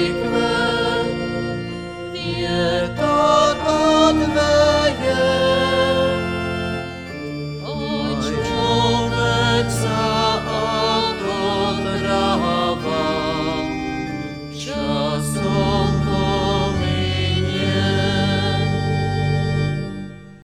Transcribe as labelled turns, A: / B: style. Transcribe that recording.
A: Twoich mych.